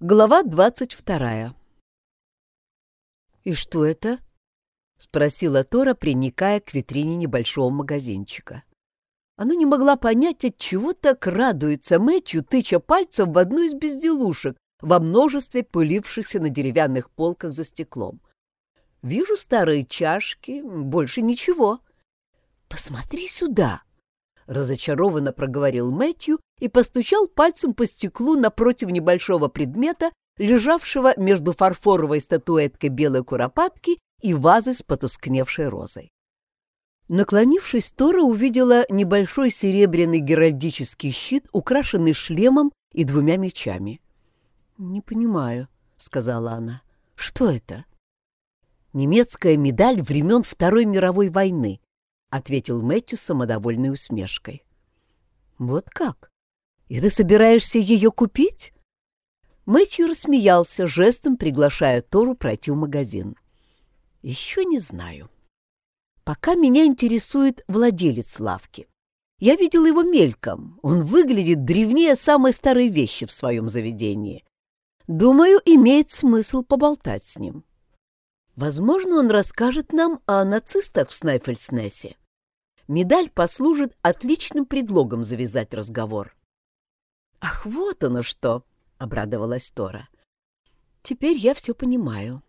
Глава двадцать вторая. «И что это?» — спросила Тора, приникая к витрине небольшого магазинчика. Она не могла понять, от чего так радуется Мэтью, тыча пальцем в одну из безделушек во множестве пылившихся на деревянных полках за стеклом. «Вижу старые чашки, больше ничего». «Посмотри сюда!» — разочарованно проговорил Мэтью и постучал пальцем по стеклу напротив небольшого предмета, лежавшего между фарфоровой статуэткой белой куропатки и вазой с потускневшей розой. Наклонившись, Тора увидела небольшой серебряный геральдический щит, украшенный шлемом и двумя мечами. «Не понимаю», — сказала она. «Что это?» «Немецкая медаль времен Второй мировой войны», ответил Мэтью с самодовольной усмешкой. Вот как? И ты собираешься ее купить? Мэтью рассмеялся, жестом приглашая Тору пройти в магазин. Еще не знаю. Пока меня интересует владелец лавки. Я видел его мельком. Он выглядит древнее самой старой вещи в своем заведении. Думаю, имеет смысл поболтать с ним. Возможно, он расскажет нам о нацистах в Снайфельснессе медаль послужит отличным предлогом завязать разговор. «Ах, вот оно что!» — обрадовалась Тора. «Теперь я все понимаю».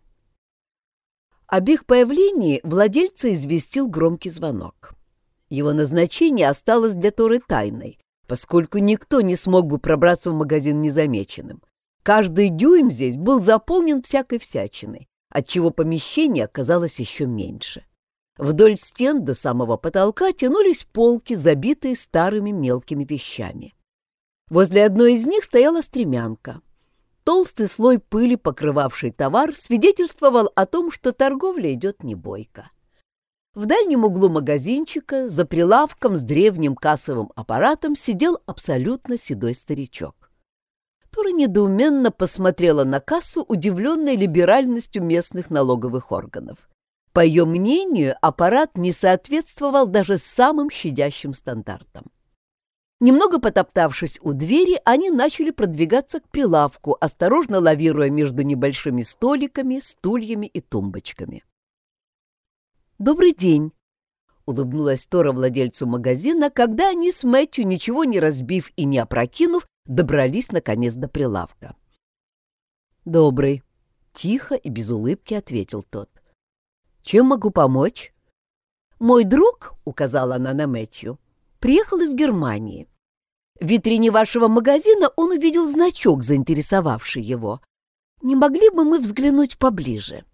Об их появлении владельца известил громкий звонок. Его назначение осталось для Торы тайной, поскольку никто не смог бы пробраться в магазин незамеченным. Каждый дюйм здесь был заполнен всякой всячиной, отчего помещение оказалось еще меньше. — Вдоль стен до самого потолка тянулись полки, забитые старыми мелкими вещами. Возле одной из них стояла стремянка. Толстый слой пыли, покрывавший товар, свидетельствовал о том, что торговля идет не бойко. В дальнем углу магазинчика, за прилавком с древним кассовым аппаратом, сидел абсолютно седой старичок. Тора недоуменно посмотрела на кассу, удивленной либеральностью местных налоговых органов. По ее мнению, аппарат не соответствовал даже самым щадящим стандартам. Немного потоптавшись у двери, они начали продвигаться к прилавку, осторожно лавируя между небольшими столиками, стульями и тумбочками. «Добрый день!» — улыбнулась Тора владельцу магазина, когда они с Мэтью, ничего не разбив и не опрокинув, добрались наконец до прилавка. «Добрый!» — тихо и без улыбки ответил тот. Чем могу помочь? Мой друг, — указала она на Мэтью, — приехал из Германии. В витрине вашего магазина он увидел значок, заинтересовавший его. Не могли бы мы взглянуть поближе?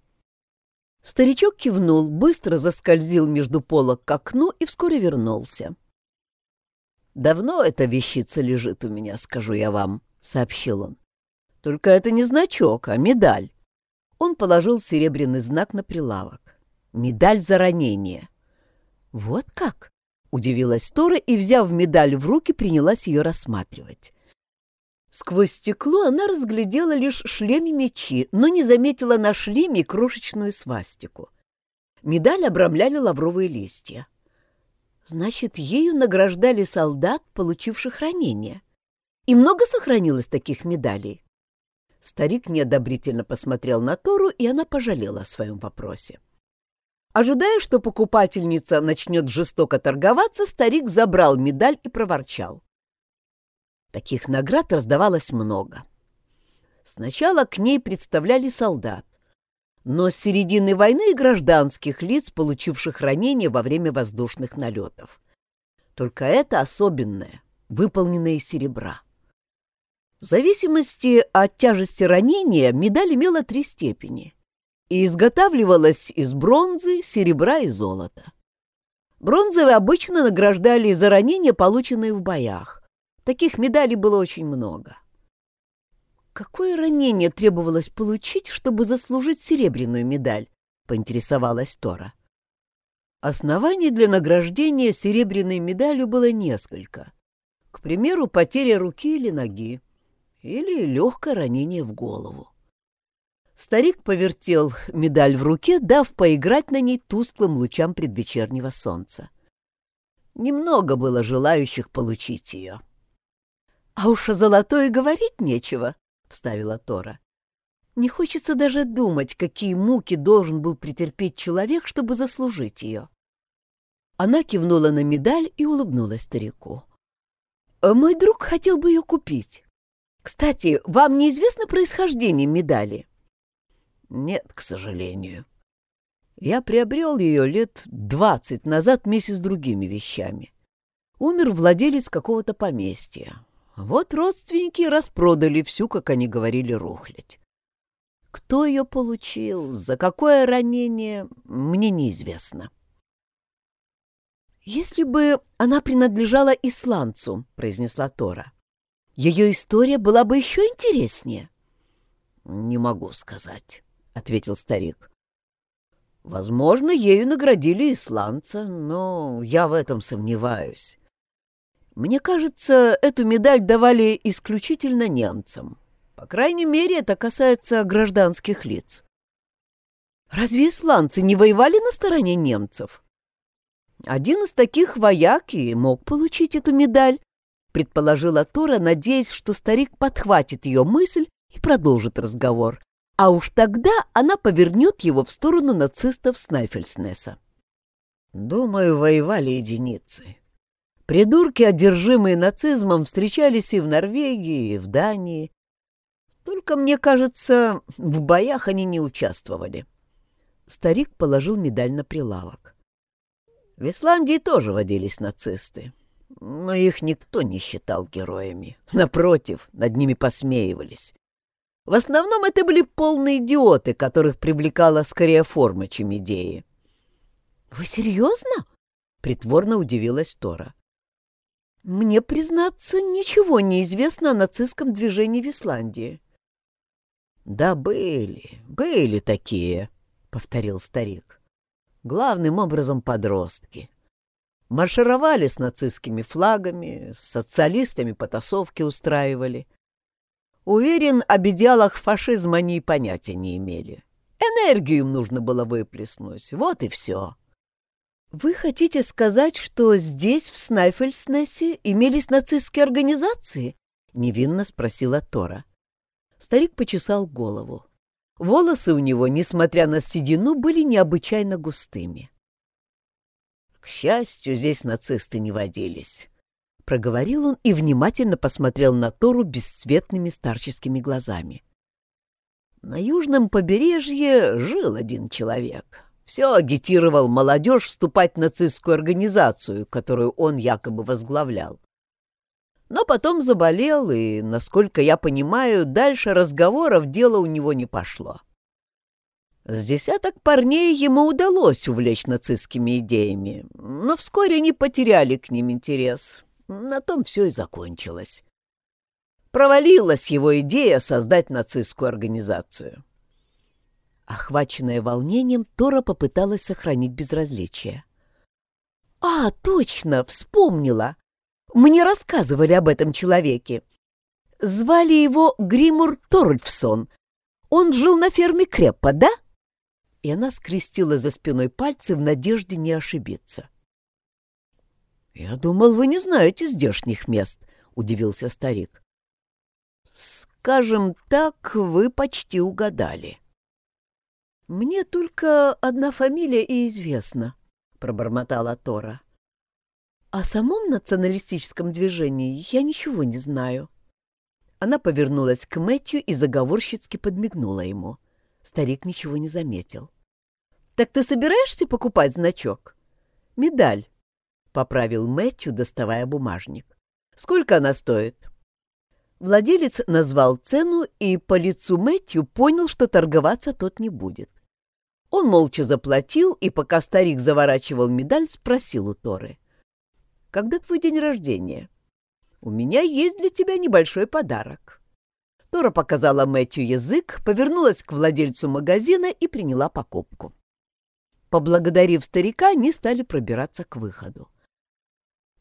Старичок кивнул, быстро заскользил между полок к окну и вскоре вернулся. «Давно эта вещица лежит у меня, скажу я вам», — сообщил он. «Только это не значок, а медаль». Он положил серебряный знак на прилавок. Медаль за ранение. Вот как? Удивилась Тора и, взяв медаль в руки, принялась ее рассматривать. Сквозь стекло она разглядела лишь шлем и мечи, но не заметила на шлеме крошечную свастику. Медаль обрамляли лавровые листья. Значит, ею награждали солдат, получивших ранения. И много сохранилось таких медалей? Старик неодобрительно посмотрел на Тору, и она пожалела о своем вопросе. Ожидая, что покупательница начнет жестоко торговаться, старик забрал медаль и проворчал. Таких наград раздавалось много. Сначала к ней представляли солдат, но с середины войны и гражданских лиц, получивших ранения во время воздушных налетов. Только это особенное, выполненное из серебра. В зависимости от тяжести ранения медаль имела три степени — и изготавливалась из бронзы, серебра и золота. Бронзовые обычно награждали за ранения, полученные в боях. Таких медалей было очень много. Какое ранение требовалось получить, чтобы заслужить серебряную медаль? поинтересовалась Тора. Оснований для награждения серебряной медалью было несколько. К примеру, потеря руки или ноги, или легкое ранение в голову. Старик повертел медаль в руке, дав поиграть на ней тусклым лучам предвечернего солнца. Немного было желающих получить ее. — А уж о золотой говорить нечего, — вставила Тора. Не хочется даже думать, какие муки должен был претерпеть человек, чтобы заслужить ее. Она кивнула на медаль и улыбнулась старику. «Э, «Мой друг хотел бы ее купить. Кстати, вам неизвестно происхождение медали?» «Нет, к сожалению. Я приобрел ее лет двадцать назад вместе с другими вещами. Умер владелец какого-то поместья. Вот родственники распродали всю, как они говорили, рухлядь. Кто ее получил, за какое ранение, мне неизвестно. «Если бы она принадлежала исландцу», — произнесла Тора, — «ее история была бы еще интереснее». «Не могу сказать», — ответил старик. «Возможно, ею наградили исландца, но я в этом сомневаюсь. Мне кажется, эту медаль давали исключительно немцам. По крайней мере, это касается гражданских лиц. Разве исландцы не воевали на стороне немцев? Один из таких вояк и мог получить эту медаль, предположила Тора, надеясь, что старик подхватит ее мысль и продолжит разговор. А уж тогда она повернет его в сторону нацистов Снайфельснеса. Думаю, воевали единицы. Придурки, одержимые нацизмом, встречались и в Норвегии, и в Дании. Только, мне кажется, в боях они не участвовали. Старик положил медаль на прилавок. В Исландии тоже водились нацисты, но их никто не считал героями. Напротив, над ними посмеивались. В основном это были полные идиоты, которых привлекала скорее форма, чем идеи. — Вы серьезно? — притворно удивилась Тора. Мне, признаться, ничего не известно о нацистском движении в Исландии. — Да были, были такие, — повторил старик. — Главным образом подростки. Маршировали с нацистскими флагами, с социалистами потасовки устраивали. Уверен, об идеалах фашизма они и понятия не имели. Энергию им нужно было выплеснуть, вот и все. — «Вы хотите сказать, что здесь, в Снайфельснессе, имелись нацистские организации?» — невинно спросила Тора. Старик почесал голову. Волосы у него, несмотря на седину, были необычайно густыми. «К счастью, здесь нацисты не водились», — проговорил он и внимательно посмотрел на Тору бесцветными старческими глазами. «На южном побережье жил один человек, все агитировал молодежь вступать в нацистскую организацию, которую он якобы возглавлял. Но потом заболел, и, насколько я понимаю, дальше разговоров дело у него не пошло. С десяток парней ему удалось увлечь нацистскими идеями, но вскоре они потеряли к ним интерес. На том все и закончилось. Провалилась его идея создать нацистскую организацию. Охваченная волнением, Тора попыталась сохранить безразличие. «А, точно, вспомнила! Мне рассказывали об этом человеке. Звали его Гримур Торульфсон. Он жил на ферме Креппа, да?» И она скрестила за спиной пальцы в надежде не ошибиться. «Я думал, вы не знаете здешних мест», — удивился старик. «Скажем так, вы почти угадали». «Мне только одна фамилия и известна», — пробормотала Тора. «О самом националистическом движении я ничего не знаю». Она повернулась к Мэтью и заговорщицки подмигнула ему. Старик ничего не заметил. «Так ты собираешься покупать значок?» «Медаль», — поправил Мэтью, доставая бумажник. «Сколько она стоит?» Владелец назвал цену, и по лицу Мэтью понял, что торговаться тот не будет. Он молча заплатил, и пока старик заворачивал медаль, спросил у Торы. «Когда твой день рождения? У меня есть для тебя небольшой подарок». Тора показала Мэтью язык, повернулась к владельцу магазина и приняла покупку. Поблагодарив старика, они стали пробираться к выходу.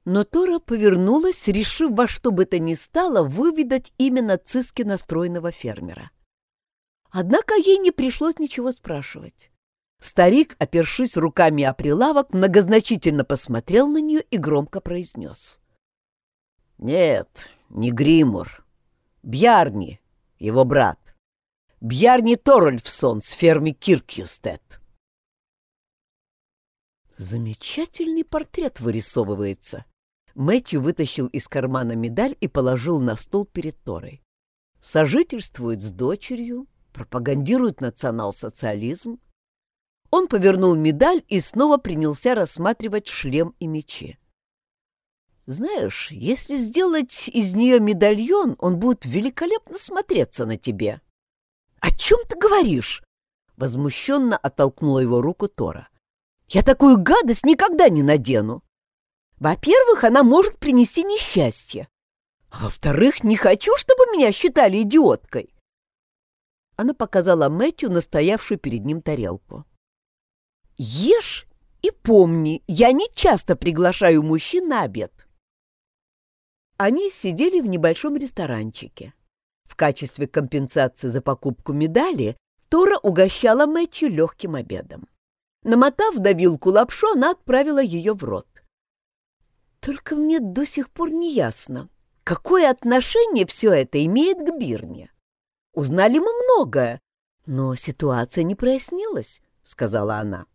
Но Тора повернулась, решив во что бы то ни стало выведать именно циски настроенного фермера. Однако ей не пришлось ничего спрашивать. Старик, опершись руками о прилавок, многозначительно посмотрел на нее и громко произнес. «Нет, не Гримур. Бьярни Его брат. Бьярни Торольфсон с фермы Киркюстед. Замечательный портрет вырисовывается. Мэтью вытащил из кармана медаль и положил на стол перед Торой. Сожительствует с дочерью, пропагандирует национал-социализм. Он повернул медаль и снова принялся рассматривать шлем и мечи. Знаешь, если сделать из нее медальон, он будет великолепно смотреться на тебе. — О чем ты говоришь? — возмущенно оттолкнула его руку Тора. — Я такую гадость никогда не надену. Во-первых, она может принести несчастье. А во-вторых, не хочу, чтобы меня считали идиоткой. Она показала Мэтью настоявшую перед ним тарелку. Ешь и помни, я не часто приглашаю мужчин на обед. Они сидели в небольшом ресторанчике. В качестве компенсации за покупку медали Тора угощала Мэтью легким обедом. Намотав до вилку лапшу, она отправила ее в рот. Только мне до сих пор не ясно, какое отношение все это имеет к Бирне. Узнали мы многое, но ситуация не прояснилась, — сказала она.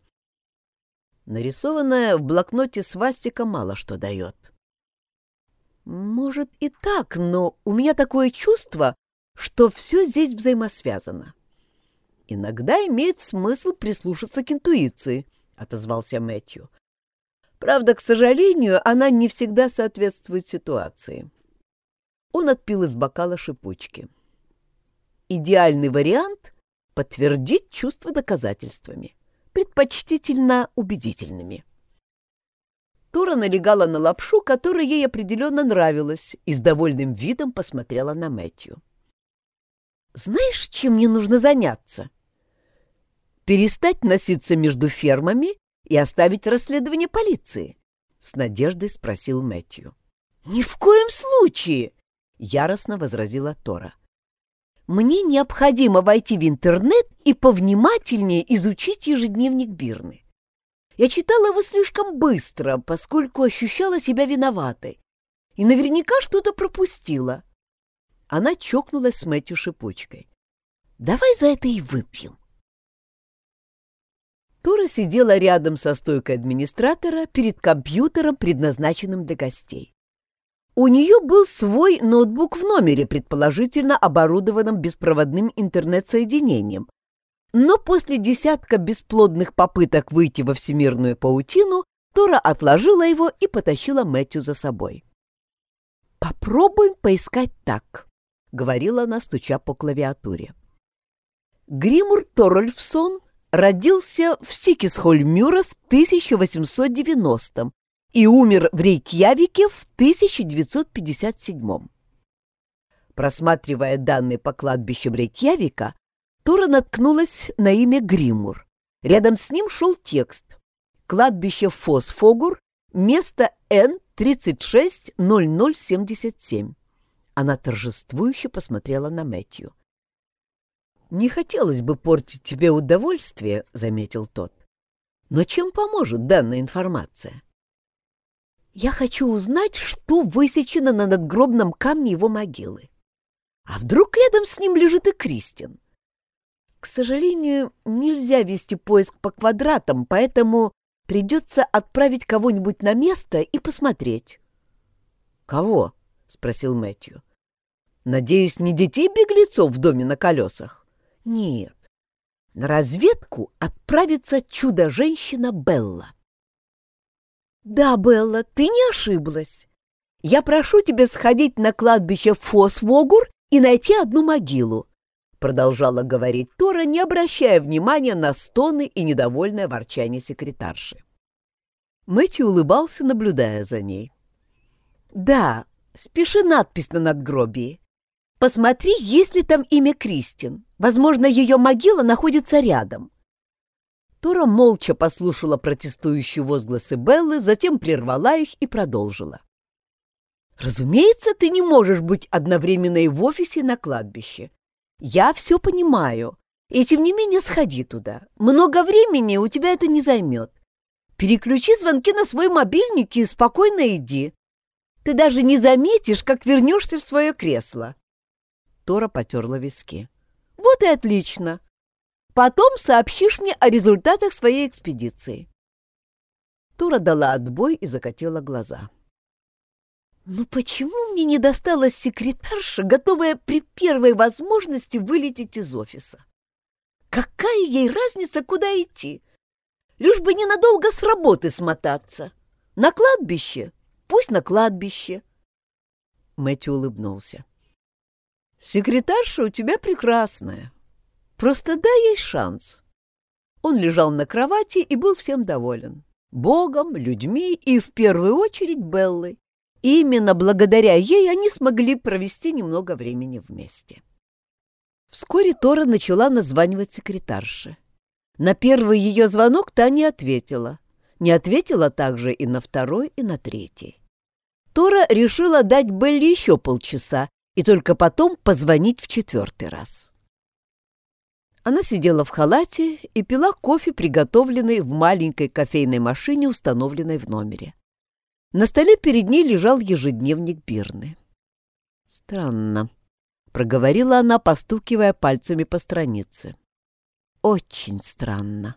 Нарисованная в блокноте свастика мало что дает. Может и так, но у меня такое чувство, что все здесь взаимосвязано. Иногда имеет смысл прислушаться к интуиции, — отозвался Мэтью. Правда, к сожалению, она не всегда соответствует ситуации. Он отпил из бокала шипучки. Идеальный вариант — подтвердить чувства доказательствами, предпочтительно убедительными. Тора налегала на лапшу, которая ей определенно нравилась, и с довольным видом посмотрела на Мэтью. «Знаешь, чем мне нужно заняться?» «Перестать носиться между фермами и оставить расследование полиции?» — с надеждой спросил Мэтью. «Ни в коем случае!» — яростно возразила Тора. «Мне необходимо войти в интернет и повнимательнее изучить ежедневник Бирны. Я читала его слишком быстро, поскольку ощущала себя виноватой, и наверняка что-то пропустила». Она чокнулась с Мэтью шипучкой. «Давай за это и выпьем». Тора сидела рядом со стойкой администратора перед компьютером, предназначенным для гостей. У нее был свой ноутбук в номере, предположительно оборудованном беспроводным интернет-соединением. Но после десятка бесплодных попыток выйти во всемирную паутину, Тора отложила его и потащила Мэтью за собой. «Попробуем поискать так», — говорила она, стуча по клавиатуре. Гримур Торольфсон родился в Сикисхольмюре в 1890 и умер в Рейкьявике в 1957. Просматривая данные по кладбищам Рейкьявика, Тора наткнулась на имя Гримур. Рядом с ним шел текст «Кладбище Фосфогур, место Н-360077». Она торжествующе посмотрела на Мэтью. «Не хотелось бы портить тебе удовольствие», — заметил тот. «Но чем поможет данная информация?» «Я хочу узнать, что высечено на надгробном камне его могилы. А вдруг рядом с ним лежит и Кристин? К сожалению, нельзя вести поиск по квадратам, поэтому придется отправить кого-нибудь на место и посмотреть». «Кого?» — спросил Мэтью. «Надеюсь, не детей-беглецов в доме на колесах?» Нет, на разведку отправится чудо-женщина Белла. Да, Белла, ты не ошиблась. Я прошу тебя сходить на кладбище Фосвогур и найти одну могилу, продолжала говорить Тора, не обращая внимания на стоны и недовольное ворчание секретарши. Мэтью улыбался, наблюдая за ней. «Да, спеши надпись на надгробии. Посмотри, есть ли там имя Кристин. Возможно, ее могила находится рядом. Тора молча послушала протестующие возгласы Беллы, затем прервала их и продолжила. «Разумеется, ты не можешь быть одновременно и в офисе, и на кладбище. Я все понимаю, и тем не менее сходи туда. Много времени у тебя это не займет. Переключи звонки на свой мобильник и спокойно иди. Ты даже не заметишь, как вернешься в свое кресло». Тора потерла виски. «Вот и отлично! Потом сообщишь мне о результатах своей экспедиции». Тора дала отбой и закатила глаза. «Ну почему мне не досталась секретарша, готовая при первой возможности вылететь из офиса? Какая ей разница, куда идти? Лишь бы ненадолго с работы смотаться. На кладбище? Пусть на кладбище». Мэтью улыбнулся. «Секретарша у тебя прекрасная. Просто дай ей шанс». Он лежал на кровати и был всем доволен. Богом, людьми и, в первую очередь, Беллой. именно благодаря ей они смогли провести немного времени вместе. Вскоре Тора начала названивать секретарше. На первый ее звонок та не ответила. Не ответила также и на второй, и на третий. Тора решила дать Белли еще полчаса и только потом позвонить в четвертый раз. Она сидела в халате и пила кофе, приготовленный в маленькой кофейной машине, установленной в номере. На столе перед ней лежал ежедневник Бирны. «Странно», — проговорила она, постукивая пальцами по странице. «Очень странно».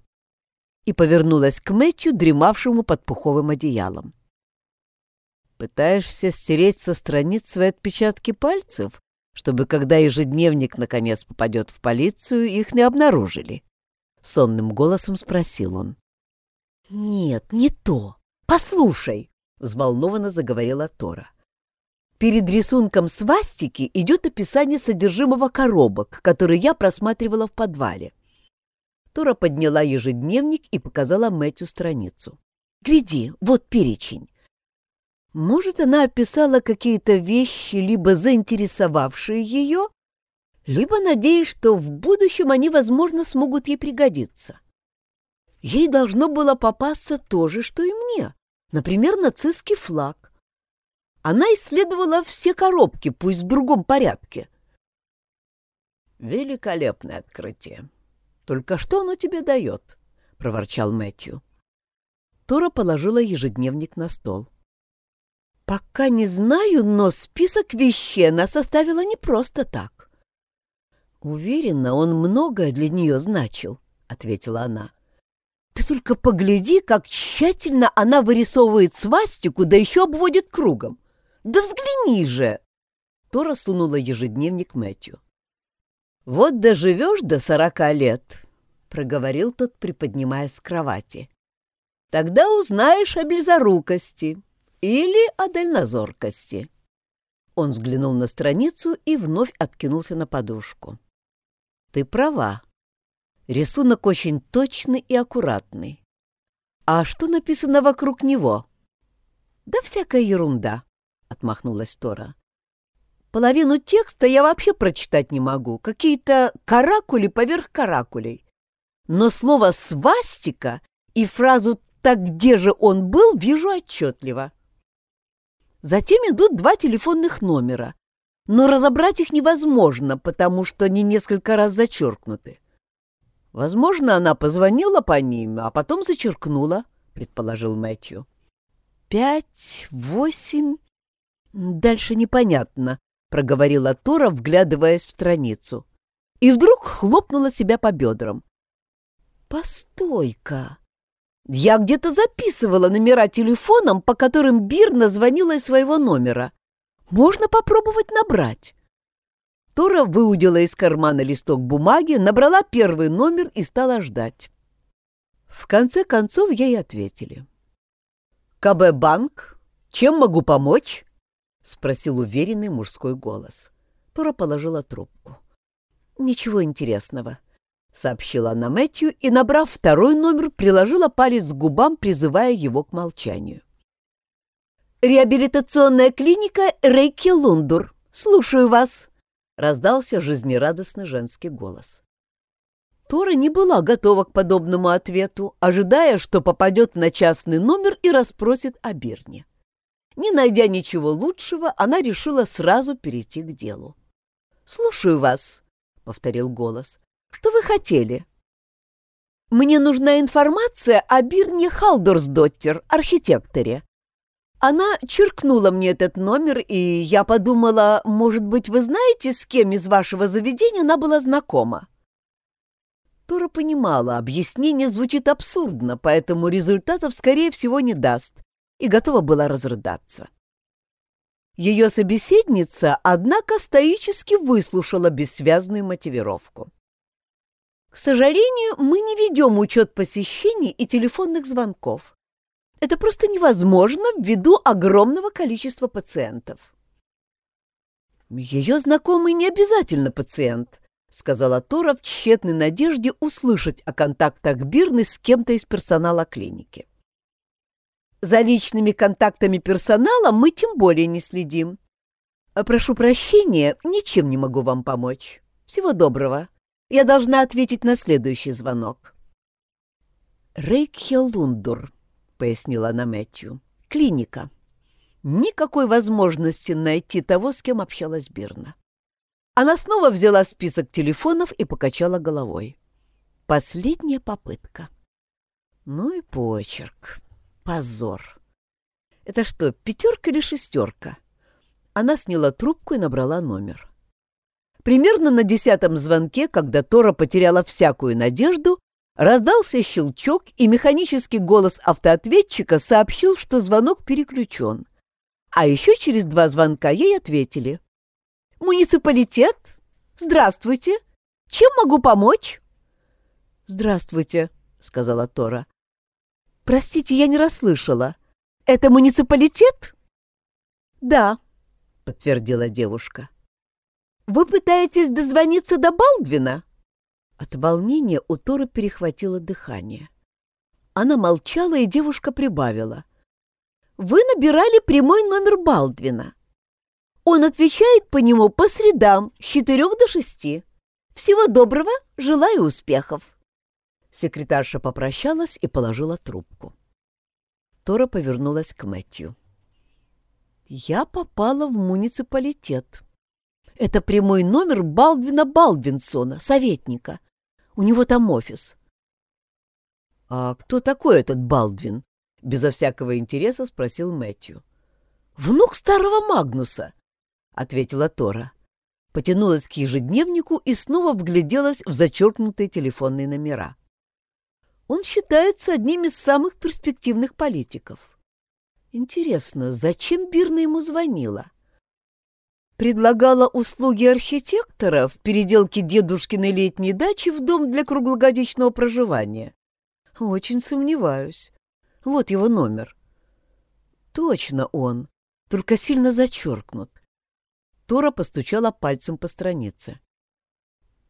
И повернулась к Мэтью, дремавшему под пуховым одеялом. «Пытаешься стереть со страниц свои отпечатки пальцев?» чтобы, когда ежедневник наконец попадет в полицию, их не обнаружили? — сонным голосом спросил он. — Нет, не то. Послушай, — взволнованно заговорила Тора. Перед рисунком свастики идет описание содержимого коробок, которые я просматривала в подвале. Тора подняла ежедневник и показала Мэтью страницу. «Гляди, вот перечень. Может, она описала какие-то вещи, либо заинтересовавшие ее, либо надеясь, что в будущем они, возможно, смогут ей пригодиться. Ей должно было попасться то же, что и мне, например, нацистский флаг. Она исследовала все коробки, пусть в другом порядке. «Великолепное открытие. Только что оно тебе дает?» — проворчал Мэтью. Тора положила ежедневник на стол. — «Пока не знаю, но список вещей она составила не просто так». «Уверена, он многое для нее значил», — ответила она. «Ты только погляди, как тщательно она вырисовывает свастику, да еще обводит кругом. Да взгляни же!» Тора сунула ежедневник Мэтью. «Вот доживешь до сорока лет», — проговорил тот, приподнимаясь с кровати. «Тогда узнаешь о близорукости, или о дальнозоркости. Он взглянул на страницу и вновь откинулся на подушку. Ты права. Рисунок очень точный и аккуратный. А что написано вокруг него? Да всякая ерунда, отмахнулась Тора. Половину текста я вообще прочитать не могу. Какие-то каракули поверх каракулей. Но слово «свастика» и фразу «так где же он был» вижу отчетливо. Затем идут два телефонных номера, но разобрать их невозможно, потому что они несколько раз зачеркнуты. Возможно, она позвонила по ним, а потом зачеркнула, предположил Мэтью. Пять, восемь... Дальше непонятно, проговорила Тора, вглядываясь в страницу. И вдруг хлопнула себя по бедрам. «Постой-ка! Я где-то записывала номера телефоном, по которым Бирна звонила из своего номера. Можно попробовать набрать. Тора выудила из кармана листок бумаги, набрала первый номер и стала ждать. В конце концов ей ответили. «КБ Банк, чем могу помочь?» — спросил уверенный мужской голос. Тора положила трубку. «Ничего интересного. — сообщила она Мэтью и, набрав второй номер, приложила палец к губам, призывая его к молчанию. «Реабилитационная клиника Рейки Лундур. Слушаю вас!» — раздался жизнерадостный женский голос. Тора не была готова к подобному ответу, ожидая, что попадет на частный номер и расспросит о Бирне. Не найдя ничего лучшего, она решила сразу перейти к делу. «Слушаю вас», — повторил голос. Что вы хотели? Мне нужна информация о Бирне Халдорсдоттер, архитекторе. Она черкнула мне этот номер, и я подумала, может быть, вы знаете, с кем из вашего заведения она была знакома? Тора понимала, объяснение звучит абсурдно, поэтому результатов, скорее всего, не даст, и готова была разрыдаться. Ее собеседница, однако, стоически выслушала бессвязную мотивировку. К сожалению, мы не ведем учет посещений и телефонных звонков. Это просто невозможно ввиду огромного количества пациентов. Ее знакомый не обязательно пациент, сказала Тора в тщетной надежде услышать о контактах Бирны с кем-то из персонала клиники. За личными контактами персонала мы тем более не следим. Прошу прощения, ничем не могу вам помочь. Всего доброго. Я должна ответить на следующий звонок. Рейкхелундур, пояснила она Мэтью. Клиника. Никакой возможности найти того, с кем общалась Бирна. Она снова взяла список телефонов и покачала головой. Последняя попытка. Ну и почерк. Позор. Это что, пятерка или шестерка? Она сняла трубку и набрала номер. Примерно на десятом звонке, когда Тора потеряла всякую надежду, раздался щелчок, и механический голос автоответчика сообщил, что звонок переключен. А еще через два звонка ей ответили. «Муниципалитет? Здравствуйте! Чем могу помочь?» «Здравствуйте», — сказала Тора. «Простите, я не расслышала. Это муниципалитет?» «Да», — подтвердила девушка. Вы пытаетесь дозвониться до Балдвина?» От волнения у Торы перехватило дыхание. Она молчала, и девушка прибавила. «Вы набирали прямой номер Балдвина. Он отвечает по нему по средам с четырех до шести. Всего доброго, желаю успехов!» Секретарша попрощалась и положила трубку. Тора повернулась к Мэтью. «Я попала в муниципалитет», это прямой номер Балдвина Балдвинсона, советника. У него там офис. — А кто такой этот Балдвин? — безо всякого интереса спросил Мэтью. — Внук старого Магнуса, — ответила Тора. Потянулась к ежедневнику и снова вгляделась в зачеркнутые телефонные номера. Он считается одним из самых перспективных политиков. Интересно, зачем Бирна ему звонила? — предлагала услуги архитектора в переделке дедушкиной летней дачи в дом для круглогодичного проживания. Очень сомневаюсь. Вот его номер. Точно он, только сильно зачеркнут. Тора постучала пальцем по странице.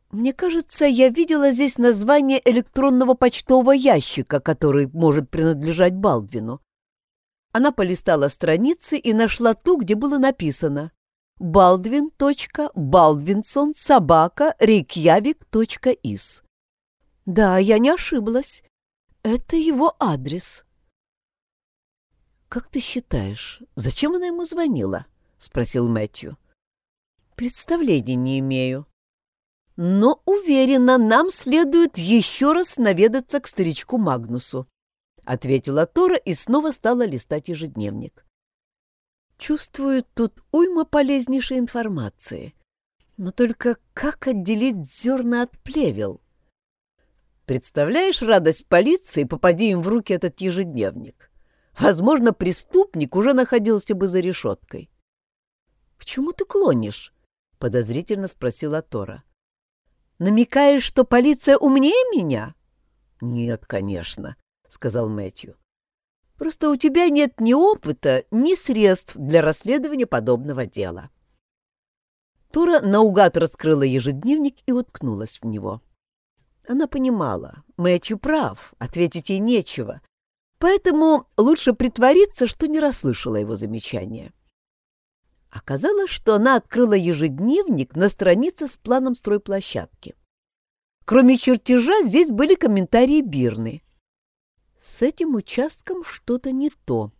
Мне кажется, я видела здесь название электронного почтового ящика, который может принадлежать Балдвину. Она полистала страницы и нашла ту, где было написано baldwin.baldwinson собака reykjavik.is. Да, я не ошиблась. Это его адрес. «Как ты считаешь, зачем она ему звонила?» — спросил Мэтью. «Представления не имею. Но, уверена, нам следует еще раз наведаться к старичку Магнусу», — ответила Тора и снова стала листать ежедневник. Чувствую, тут уйма полезнейшей информации. Но только как отделить зерна от плевел? Представляешь радость полиции, попади им в руки этот ежедневник? Возможно, преступник уже находился бы за решеткой. — К чему ты клонишь? — подозрительно спросила Тора. — Намекаешь, что полиция умнее меня? — Нет, конечно, — сказал Мэтью. Просто у тебя нет ни опыта, ни средств для расследования подобного дела. Тура наугад раскрыла ежедневник и уткнулась в него. Она понимала, Мэтью прав, ответить ей нечего, поэтому лучше притвориться, что не расслышала его замечания. Оказалось, что она открыла ежедневник на странице с планом стройплощадки. Кроме чертежа здесь были комментарии Бирны — с этим участком что-то не то.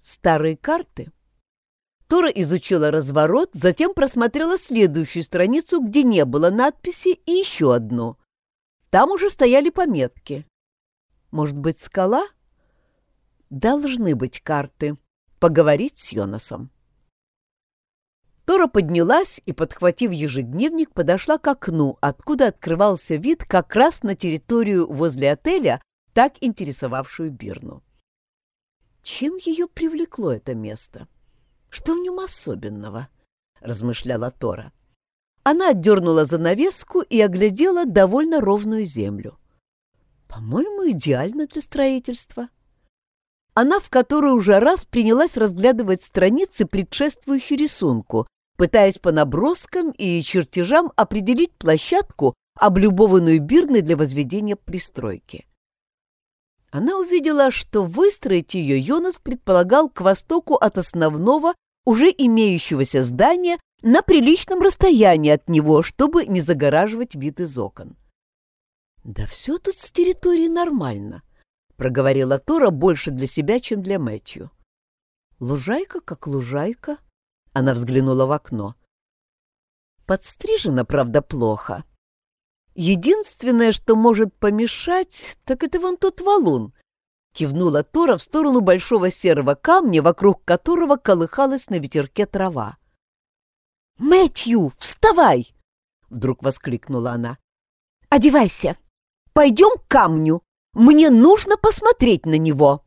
Старые карты. Тора изучила разворот, затем просмотрела следующую страницу, где не было надписи, и еще одну. Там уже стояли пометки. Может быть, скала? Должны быть карты, поговорить с Йонасом. Тора поднялась и, подхватив ежедневник, подошла к окну, откуда открывался вид как раз на территорию возле отеля, так интересовавшую Бирну. Чем ее привлекло это место? Что в нем особенного? — размышляла Тора. Она отдернула занавеску и оглядела довольно ровную землю. По-моему, идеально для строительства. Она в которой уже раз принялась разглядывать страницы, предшествующие рисунку, пытаясь по наброскам и чертежам определить площадку, облюбованную Бирной для возведения пристройки. Она увидела, что выстроить ее Йонас предполагал к востоку от основного, уже имеющегося здания, на приличном расстоянии от него, чтобы не загораживать вид из окон. «Да все тут с территории нормально», — проговорила Тора больше для себя, чем для Мэтью. «Лужайка как лужайка», — она взглянула в окно. «Подстрижена, правда, плохо. Единственное, что может помешать, так это вон тот валун», — кивнула Тора в сторону большого серого камня, вокруг которого колыхалась на ветерке трава. «Мэтью, вставай!» — вдруг воскликнула она. «Одевайся! Пойдем к камню! Мне нужно посмотреть на него!»